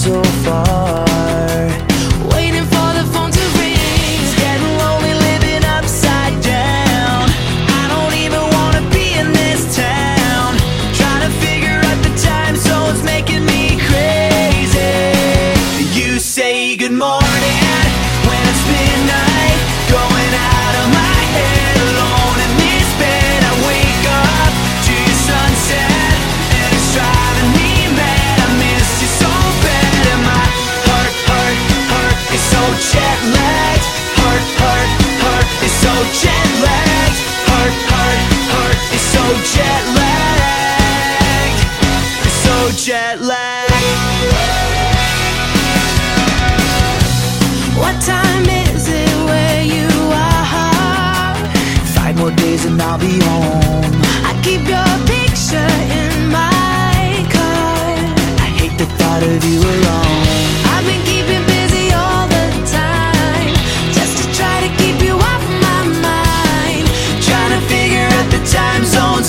so far. Waiting for the phone to ring. It's getting lonely living upside down. I don't even wanna be in this town. Trying to figure out the time zones making me crazy. You say good morning jet lagged. Heart, heart, heart is so jet lagged. It's so jet lagged.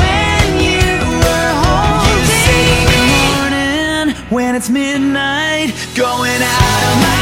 When you were home. See the morning when it's midnight. Going out of my